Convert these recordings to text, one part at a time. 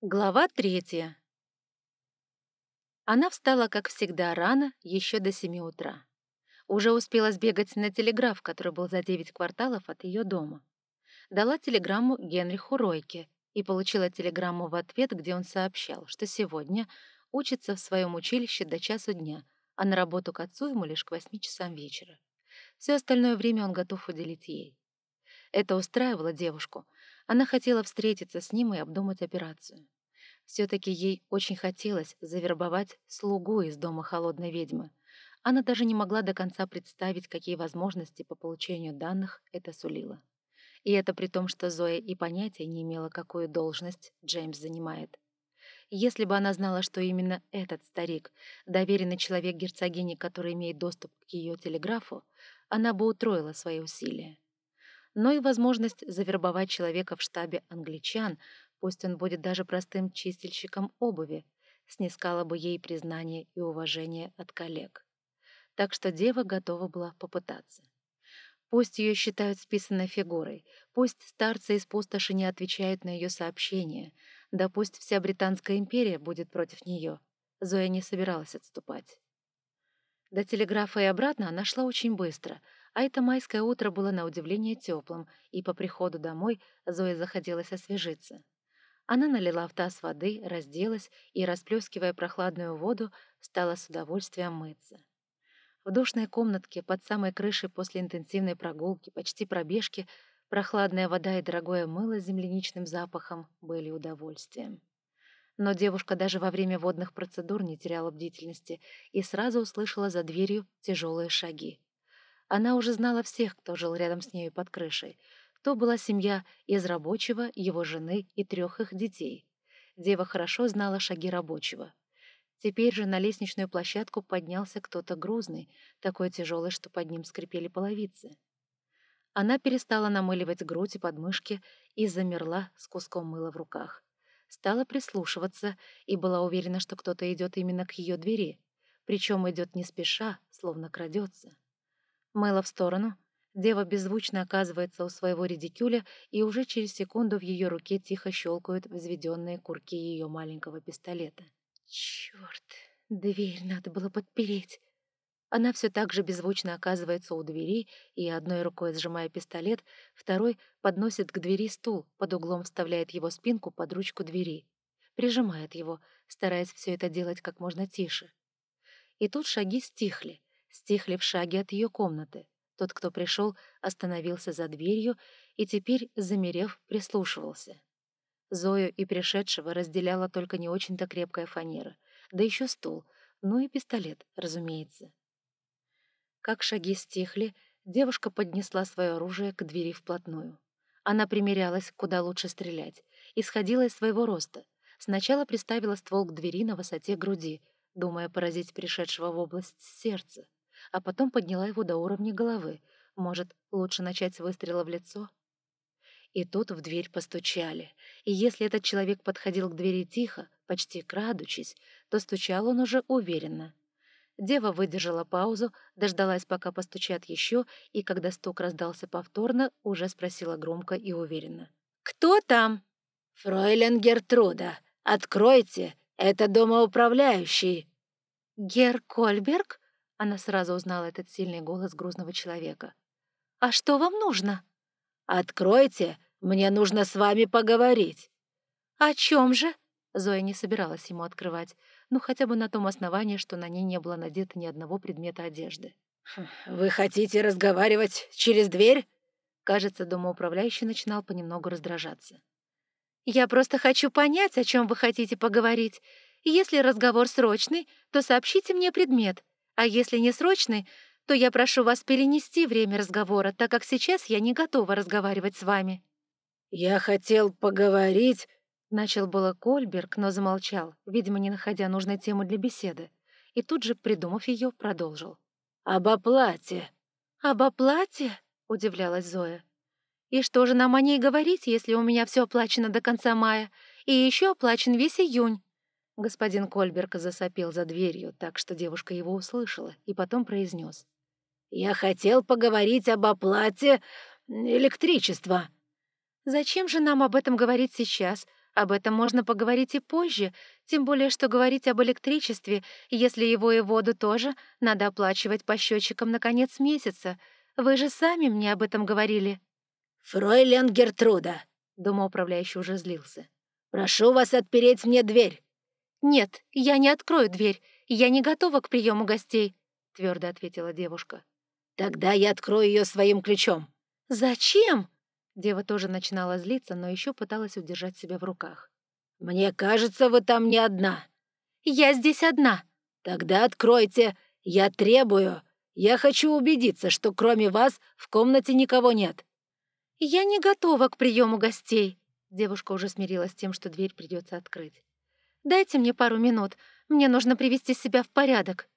Глава третья. Она встала, как всегда, рано, еще до семи утра. Уже успела сбегать на телеграф, который был за девять кварталов от ее дома. Дала телеграмму Генриху Ройке и получила телеграмму в ответ, где он сообщал, что сегодня учится в своем училище до часу дня, а на работу к отцу ему лишь к восьми часам вечера. Все остальное время он готов уделить ей. Это устраивало девушку — она хотела встретиться с ним и обдумать операцию. Все-таки ей очень хотелось завербовать слугу из дома холодной ведьмы. Она даже не могла до конца представить, какие возможности по получению данных это сулило. И это при том, что Зоя и понятия не имела, какую должность Джеймс занимает. Если бы она знала, что именно этот старик — доверенный человек герцогини, который имеет доступ к ее телеграфу, она бы утроила свои усилия но и возможность завербовать человека в штабе англичан, пусть он будет даже простым чистильщиком обуви, снискала бы ей признание и уважение от коллег. Так что дева готова была попытаться. Пусть ее считают списанной фигурой, пусть старцы из пустоши не отвечают на ее сообщения, да пусть вся Британская империя будет против нее. Зоя не собиралась отступать. До телеграфа и обратно она шла очень быстро — а это майское утро было на удивление теплым, и по приходу домой Зоя захотелось освежиться. Она налила в таз воды, разделась и, расплескивая прохладную воду, стала с удовольствием мыться. В душной комнатке под самой крышей после интенсивной прогулки, почти пробежки, прохладная вода и дорогое мыло с земляничным запахом были удовольствием. Но девушка даже во время водных процедур не теряла бдительности и сразу услышала за дверью тяжелые шаги. Она уже знала всех, кто жил рядом с нею под крышей. То была семья из рабочего, его жены и трех их детей. Дева хорошо знала шаги рабочего. Теперь же на лестничную площадку поднялся кто-то грузный, такой тяжелый, что под ним скрипели половицы. Она перестала намыливать грудь и подмышки и замерла с куском мыла в руках. Стала прислушиваться и была уверена, что кто-то идет именно к ее двери, причем идет не спеша, словно крадется. Мыло в сторону. Дева беззвучно оказывается у своего редикюля, и уже через секунду в ее руке тихо щелкают взведенные курки ее маленького пистолета. Черт, дверь надо было подпереть. Она все так же беззвучно оказывается у двери и, одной рукой сжимая пистолет, второй подносит к двери стул, под углом вставляет его спинку под ручку двери. Прижимает его, стараясь все это делать как можно тише. И тут шаги стихли стихли в шаге от ее комнаты. Тот, кто пришел, остановился за дверью и теперь, замерев, прислушивался. Зою и пришедшего разделяла только не очень-то крепкая фанера, да еще стул, ну и пистолет, разумеется. Как шаги стихли, девушка поднесла свое оружие к двери вплотную. Она примерялась, куда лучше стрелять, исходила из своего роста. Сначала приставила ствол к двери на высоте груди, думая поразить пришедшего в область сердца а потом подняла его до уровня головы. Может, лучше начать с выстрела в лицо? И тут в дверь постучали. И если этот человек подходил к двери тихо, почти крадучись, то стучал он уже уверенно. Дева выдержала паузу, дождалась, пока постучат еще, и когда стук раздался повторно, уже спросила громко и уверенно. «Кто там?» «Фройлен Гертруда, откройте, это домоуправляющий». «Гер Кольберг?» Она сразу узнала этот сильный голос грузного человека. «А что вам нужно?» «Откройте, мне нужно с вами поговорить». «О чем же?» Зоя не собиралась ему открывать, ну хотя бы на том основании, что на ней не было надето ни одного предмета одежды. «Хм, «Вы хотите разговаривать через дверь?» Кажется, домоуправляющий начинал понемногу раздражаться. «Я просто хочу понять, о чем вы хотите поговорить. Если разговор срочный, то сообщите мне предмет. А если не срочный, то я прошу вас перенести время разговора, так как сейчас я не готова разговаривать с вами». «Я хотел поговорить...» Начал было Кольберг, но замолчал, видимо, не находя нужной темы для беседы. И тут же, придумав ее, продолжил. «Об оплате». «Об оплате?» — удивлялась Зоя. «И что же нам о ней говорить, если у меня все оплачено до конца мая, и еще оплачен весь июнь?» Господин Кольберг засопел за дверью, так что девушка его услышала, и потом произнес. «Я хотел поговорить об оплате электричества». «Зачем же нам об этом говорить сейчас? Об этом можно поговорить и позже, тем более что говорить об электричестве, если его и воду тоже, надо оплачивать по счетчикам на конец месяца. Вы же сами мне об этом говорили». «Фройлен Гертруда», — домоуправляющий уже злился. «Прошу вас отпереть мне дверь». «Нет, я не открою дверь. Я не готова к приему гостей», — твердо ответила девушка. «Тогда я открою ее своим ключом». «Зачем?» Дева тоже начинала злиться, но еще пыталась удержать себя в руках. «Мне кажется, вы там не одна». «Я здесь одна». «Тогда откройте. Я требую. Я хочу убедиться, что кроме вас в комнате никого нет». «Я не готова к приему гостей». Девушка уже смирилась с тем, что дверь придется открыть. «Дайте мне пару минут. Мне нужно привести себя в порядок».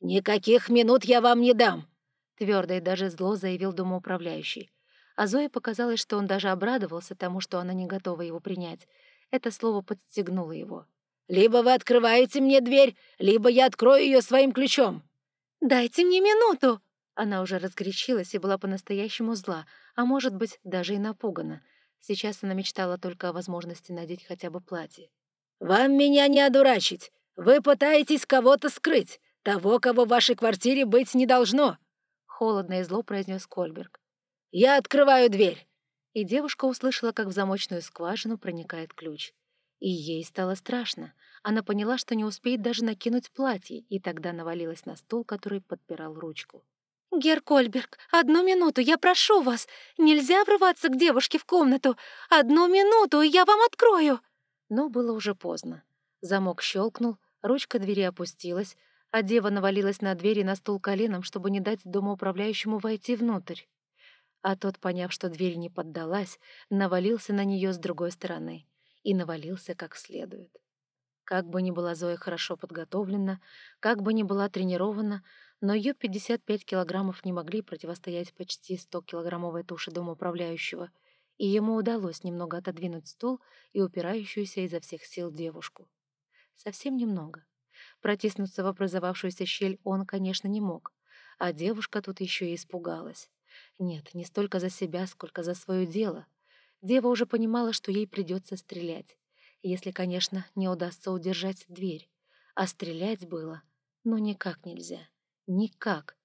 «Никаких минут я вам не дам», — твердо и даже зло заявил домоуправляющий. А Зое показалось, что он даже обрадовался тому, что она не готова его принять. Это слово подстегнуло его. «Либо вы открываете мне дверь, либо я открою ее своим ключом». «Дайте мне минуту!» Она уже разгорячилась и была по-настоящему зла, а может быть, даже и напугана. Сейчас она мечтала только о возможности надеть хотя бы платье. «Вам меня не одурачить. Вы пытаетесь кого-то скрыть, того, кого в вашей квартире быть не должно», — холодно и зло произнес Кольберг. «Я открываю дверь!» И девушка услышала, как в замочную скважину проникает ключ. И ей стало страшно. Она поняла, что не успеет даже накинуть платье, и тогда навалилась на стул, который подпирал ручку. «Гер Кольберг, одну минуту, я прошу вас! Нельзя врываться к девушке в комнату! Одну минуту, и я вам открою!» Но было уже поздно. Замок щелкнул, ручка двери опустилась, а дева навалилась на дверь и на стул коленом, чтобы не дать домоуправляющему войти внутрь а тот, поняв, что дверь не поддалась, навалился на нее с другой стороны и навалился как следует. Как бы ни была Зоя хорошо подготовлена, как бы ни была тренирована, но ее 55 килограммов не могли противостоять почти 100-килограммовой туше домоуправляющего, и ему удалось немного отодвинуть стул и упирающуюся изо всех сил девушку. Совсем немного. Протиснуться в образовавшуюся щель он, конечно, не мог, а девушка тут еще и испугалась. Нет, не столько за себя, сколько за свое дело. Дева уже понимала, что ей придется стрелять. Если, конечно, не удастся удержать дверь. А стрелять было, ну, никак нельзя. Никак.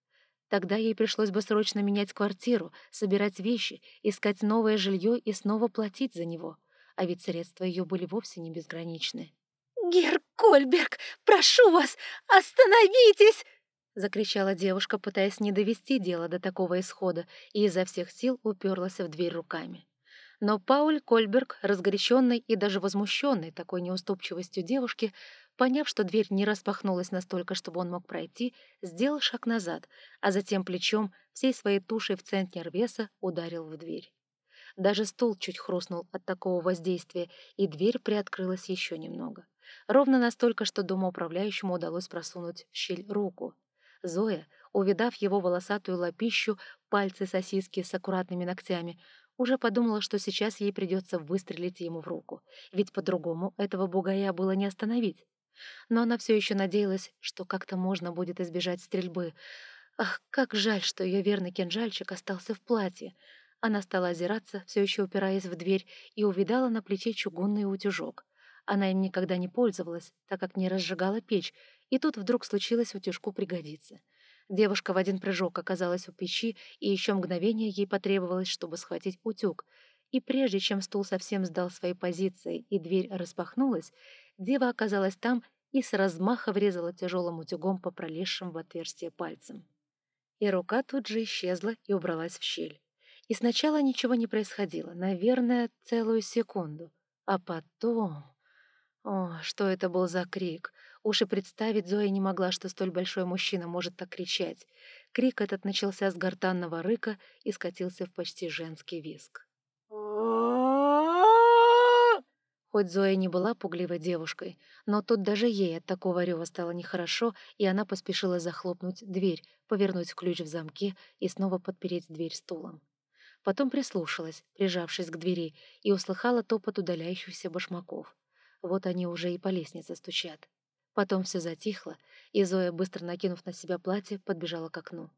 Тогда ей пришлось бы срочно менять квартиру, собирать вещи, искать новое жилье и снова платить за него. А ведь средства ее были вовсе не безграничны. «Гер Кольберг, прошу вас, остановитесь!» — закричала девушка, пытаясь не довести дело до такого исхода, и изо всех сил уперлась в дверь руками. Но Пауль Кольберг, разгоряченный и даже возмущенный такой неуступчивостью девушки, поняв, что дверь не распахнулась настолько, чтобы он мог пройти, сделал шаг назад, а затем плечом, всей своей тушей в центнер веса, ударил в дверь. Даже стул чуть хрустнул от такого воздействия, и дверь приоткрылась еще немного. Ровно настолько, что домоуправляющему удалось просунуть в щель руку. Зоя, увидав его волосатую лапищу, пальцы сосиски с аккуратными ногтями, уже подумала, что сейчас ей придется выстрелить ему в руку, ведь по-другому этого бугая было не остановить. Но она все еще надеялась, что как-то можно будет избежать стрельбы. Ах, как жаль, что ее верный кинжальчик остался в платье. Она стала озираться, все еще упираясь в дверь, и увидала на плече чугунный утюжок. Она им никогда не пользовалась, так как не разжигала печь, и тут вдруг случилось утюжку пригодиться. Девушка в один прыжок оказалась у печи, и еще мгновение ей потребовалось, чтобы схватить утюг. И прежде чем стул совсем сдал свои позиции и дверь распахнулась, дева оказалась там и с размаха врезала тяжелым утюгом по пролезшим в отверстие пальцем. И рука тут же исчезла и убралась в щель. И сначала ничего не происходило, наверное, целую секунду. А потом... О, что это был за крик! Уж и представить Зоя не могла, что столь большой мужчина может так кричать. Крик этот начался с гортанного рыка и скатился в почти женский визг. Хоть Зоя не была пугливой девушкой, но тут даже ей от такого рева стало нехорошо, и она поспешила захлопнуть дверь, повернуть ключ в замке и снова подпереть дверь стулом. Потом прислушалась, прижавшись к двери, и услыхала топот удаляющихся башмаков. Вот они уже и по лестнице стучат. Потом все затихло, и Зоя, быстро накинув на себя платье, подбежала к окну.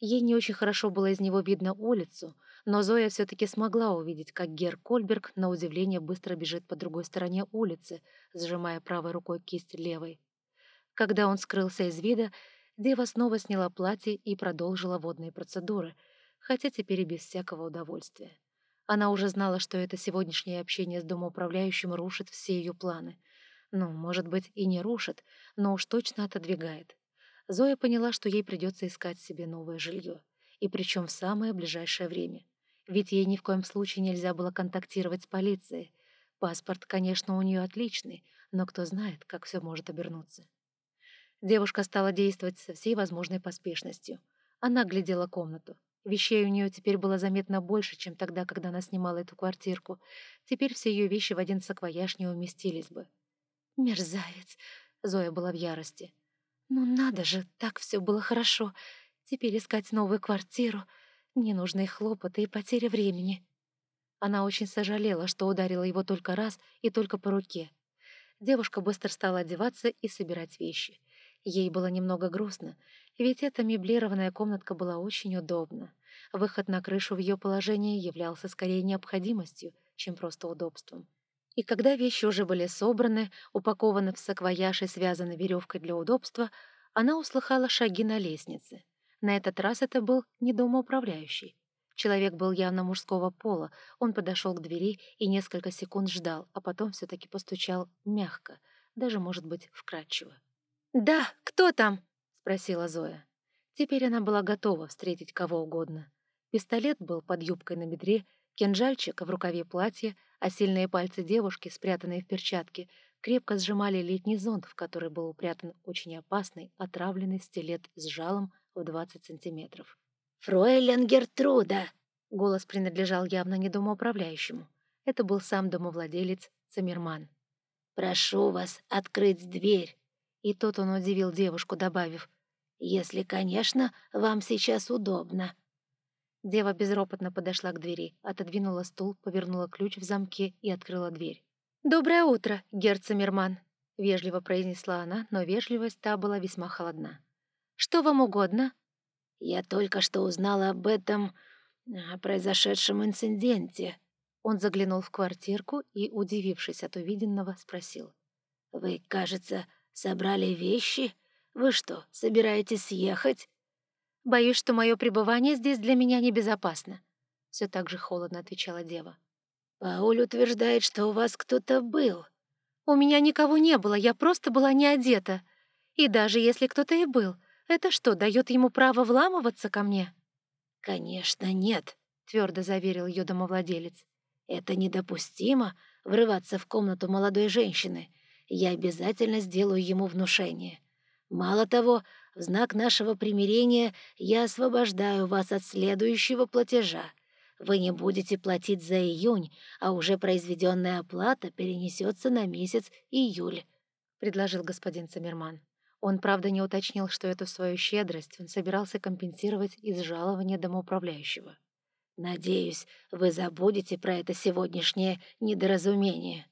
Ей не очень хорошо было из него видно улицу, но Зоя все-таки смогла увидеть, как Гер Кольберг на удивление быстро бежит по другой стороне улицы, сжимая правой рукой кисть левой. Когда он скрылся из вида, дева снова сняла платье и продолжила водные процедуры, хотя теперь и без всякого удовольствия. Она уже знала, что это сегодняшнее общение с домоуправляющим рушит все ее планы. Ну, может быть, и не рушит, но уж точно отодвигает. Зоя поняла, что ей придется искать себе новое жилье, и причем в самое ближайшее время. Ведь ей ни в коем случае нельзя было контактировать с полицией. Паспорт, конечно, у нее отличный, но кто знает, как все может обернуться. Девушка стала действовать со всей возможной поспешностью. Она глядела комнату. Вещей у нее теперь было заметно больше, чем тогда, когда она снимала эту квартирку. Теперь все ее вещи в один саквояж не уместились бы. «Мерзавец!» — Зоя была в ярости. Ну надо же, так все было хорошо. Теперь искать новую квартиру, ненужные хлопоты и потеря времени. Она очень сожалела, что ударила его только раз и только по руке. Девушка быстро стала одеваться и собирать вещи. Ей было немного грустно, ведь эта меблированная комнатка была очень удобна. Выход на крышу в ее положении являлся скорее необходимостью, чем просто удобством. И когда вещи уже были собраны, упакованы в саквояж и связаны веревкой для удобства, она услыхала шаги на лестнице. На этот раз это был не домоуправляющий. Человек был явно мужского пола, он подошел к двери и несколько секунд ждал, а потом все-таки постучал мягко, даже, может быть, вкрадчиво. «Да, кто там?» — спросила Зоя. Теперь она была готова встретить кого угодно. Пистолет был под юбкой на бедре, кинжальчик в рукаве платья — а сильные пальцы девушки, спрятанные в перчатке, крепко сжимали летний зонт, в который был упрятан очень опасный, отравленный стилет с жалом в 20 сантиметров. «Фройлен Гертруда!» — голос принадлежал явно не домоуправляющему. Это был сам домовладелец Цимерман. «Прошу вас открыть дверь!» И тут он удивил девушку, добавив, «Если, конечно, вам сейчас удобно». Дева безропотно подошла к двери, отодвинула стул, повернула ключ в замке и открыла дверь. «Доброе утро, герцамерман!» — вежливо произнесла она, но вежливость та была весьма холодна. «Что вам угодно?» «Я только что узнала об этом... о произошедшем инциденте». Он заглянул в квартирку и, удивившись от увиденного, спросил. «Вы, кажется, собрали вещи? Вы что, собираетесь съехать?» Боюсь, что мое пребывание здесь для меня небезопасно», — все так же холодно отвечала дева. «Пауль утверждает, что у вас кто-то был». «У меня никого не было, я просто была не одета. И даже если кто-то и был, это что, дает ему право вламываться ко мне?» «Конечно, нет», — твердо заверил ее домовладелец. «Это недопустимо — врываться в комнату молодой женщины. Я обязательно сделаю ему внушение. Мало того, в знак нашего примирения я освобождаю вас от следующего платежа. Вы не будете платить за июнь, а уже произведенная оплата перенесется на месяц июль», — предложил господин Циммерман. Он, правда, не уточнил, что эту свою щедрость он собирался компенсировать из жалования домоуправляющего. «Надеюсь, вы забудете про это сегодняшнее недоразумение».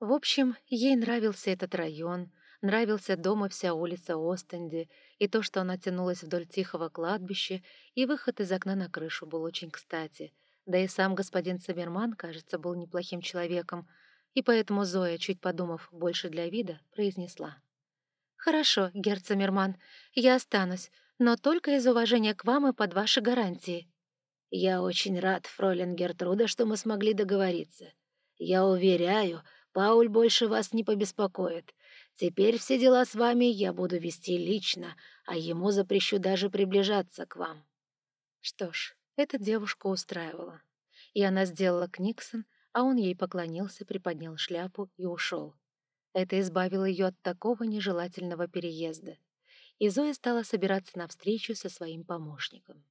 В общем, ей нравился этот район — Нравился дом и вся улица Остенди, и то, что она тянулась вдоль тихого кладбища, и выход из окна на крышу был очень кстати. Да и сам господин Циммерман, кажется, был неплохим человеком, и поэтому Зоя, чуть подумав больше для вида, произнесла. «Хорошо, герр Циммерман, я останусь, но только из уважения к вам и под ваши гарантии». «Я очень рад, фройлен Гертруда, что мы смогли договориться. Я уверяю, Пауль больше вас не побеспокоит. Теперь все дела с вами я буду вести лично, а ему запрещу даже приближаться к вам». Что ж, эта девушка устраивала. И она сделала Книксон, а он ей поклонился, приподнял шляпу и ушел. Это избавило ее от такого нежелательного переезда. И Зоя стала собираться на встречу со своим помощником.